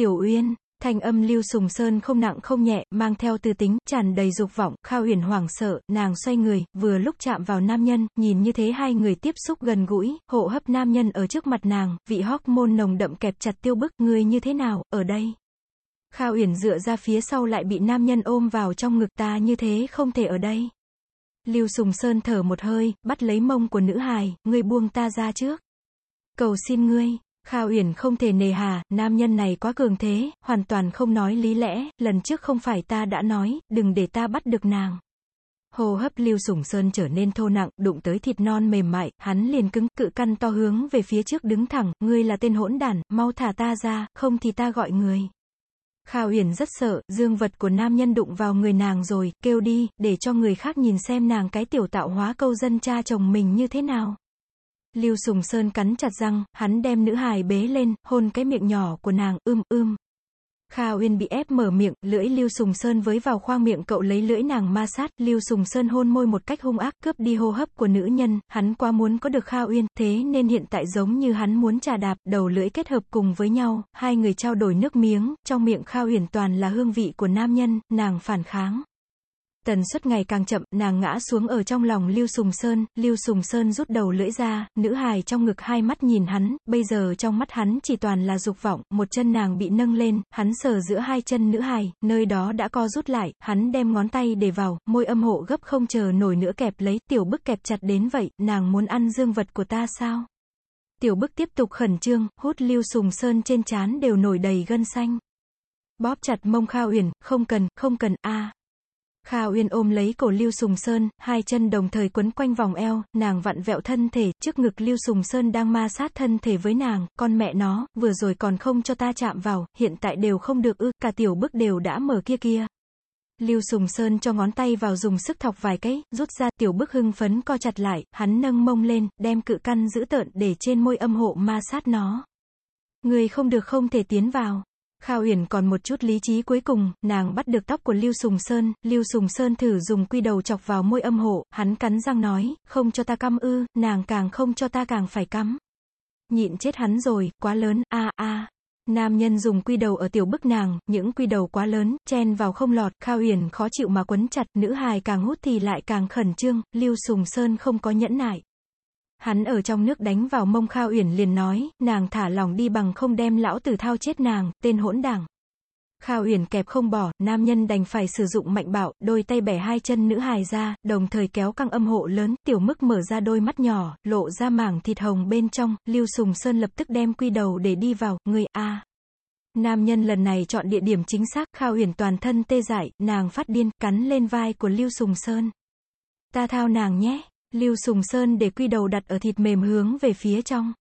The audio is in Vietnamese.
Tiểu Uyên, thanh âm Lưu Sùng Sơn không nặng không nhẹ, mang theo tư tính, tràn đầy dục vọng, Khao uyển hoảng sợ, nàng xoay người, vừa lúc chạm vào nam nhân, nhìn như thế hai người tiếp xúc gần gũi, hộ hấp nam nhân ở trước mặt nàng, vị hóc môn nồng đậm kẹp chặt tiêu bức, người như thế nào, ở đây. Khao Uyển dựa ra phía sau lại bị nam nhân ôm vào trong ngực ta như thế không thể ở đây. Lưu Sùng Sơn thở một hơi, bắt lấy mông của nữ hài, ngươi buông ta ra trước. Cầu xin ngươi, Khao Uyển không thể nề hà, nam nhân này quá cường thế, hoàn toàn không nói lý lẽ, lần trước không phải ta đã nói, đừng để ta bắt được nàng. Hồ hấp Lưu Sủng Sơn trở nên thô nặng, đụng tới thịt non mềm mại, hắn liền cứng, cự căn to hướng về phía trước đứng thẳng, ngươi là tên hỗn đản, mau thả ta ra, không thì ta gọi người. Khao Uyển rất sợ, dương vật của nam nhân đụng vào người nàng rồi, kêu đi, để cho người khác nhìn xem nàng cái tiểu tạo hóa câu dân cha chồng mình như thế nào. Lưu Sùng Sơn cắn chặt răng, hắn đem nữ hài bế lên, hôn cái miệng nhỏ của nàng, ưm ưm. Kha Uyên bị ép mở miệng, lưỡi Lưu Sùng Sơn với vào khoang miệng cậu lấy lưỡi nàng ma sát, Lưu Sùng Sơn hôn môi một cách hung ác, cướp đi hô hấp của nữ nhân, hắn quá muốn có được Kha Uyên, thế nên hiện tại giống như hắn muốn trà đạp, đầu lưỡi kết hợp cùng với nhau, hai người trao đổi nước miếng, trong miệng Kha Uyển toàn là hương vị của nam nhân, nàng phản kháng. Tần suất ngày càng chậm, nàng ngã xuống ở trong lòng Lưu Sùng Sơn, Lưu Sùng Sơn rút đầu lưỡi ra, nữ hài trong ngực hai mắt nhìn hắn, bây giờ trong mắt hắn chỉ toàn là dục vọng, một chân nàng bị nâng lên, hắn sờ giữa hai chân nữ hài, nơi đó đã co rút lại, hắn đem ngón tay để vào, môi âm hộ gấp không chờ nổi nữa kẹp lấy, tiểu bức kẹp chặt đến vậy, nàng muốn ăn dương vật của ta sao? Tiểu bức tiếp tục khẩn trương, hút Lưu Sùng Sơn trên chán đều nổi đầy gân xanh. Bóp chặt mông Khao Uyển, không cần, không cần, a Kha Uyên ôm lấy cổ Lưu Sùng Sơn, hai chân đồng thời quấn quanh vòng eo, nàng vặn vẹo thân thể, trước ngực Lưu Sùng Sơn đang ma sát thân thể với nàng, con mẹ nó, vừa rồi còn không cho ta chạm vào, hiện tại đều không được ư, cả tiểu bức đều đã mở kia kia. Lưu Sùng Sơn cho ngón tay vào dùng sức thọc vài cái, rút ra tiểu bức hưng phấn co chặt lại, hắn nâng mông lên, đem cự căn giữ tợn để trên môi âm hộ ma sát nó. Người không được không thể tiến vào. Khao Uyển còn một chút lý trí cuối cùng, nàng bắt được tóc của Lưu Sùng Sơn, Lưu Sùng Sơn thử dùng quy đầu chọc vào môi âm hộ, hắn cắn răng nói, không cho ta căm ư, nàng càng không cho ta càng phải cắm. Nhịn chết hắn rồi, quá lớn, a a. Nam nhân dùng quy đầu ở tiểu bức nàng, những quy đầu quá lớn, chen vào không lọt, Khao Uyển khó chịu mà quấn chặt, nữ hài càng hút thì lại càng khẩn trương, Lưu Sùng Sơn không có nhẫn nại. Hắn ở trong nước đánh vào mông Khao Uyển liền nói, nàng thả lòng đi bằng không đem lão tử thao chết nàng, tên hỗn đảng. Khao Uyển kẹp không bỏ, nam nhân đành phải sử dụng mạnh bạo, đôi tay bẻ hai chân nữ hài ra, đồng thời kéo căng âm hộ lớn, tiểu mức mở ra đôi mắt nhỏ, lộ ra mảng thịt hồng bên trong, Lưu Sùng Sơn lập tức đem quy đầu để đi vào, người A. Nam nhân lần này chọn địa điểm chính xác, Khao Uyển toàn thân tê dại, nàng phát điên, cắn lên vai của Lưu Sùng Sơn. Ta thao nàng nhé. Lưu Sùng Sơn để quy đầu đặt ở thịt mềm hướng về phía trong.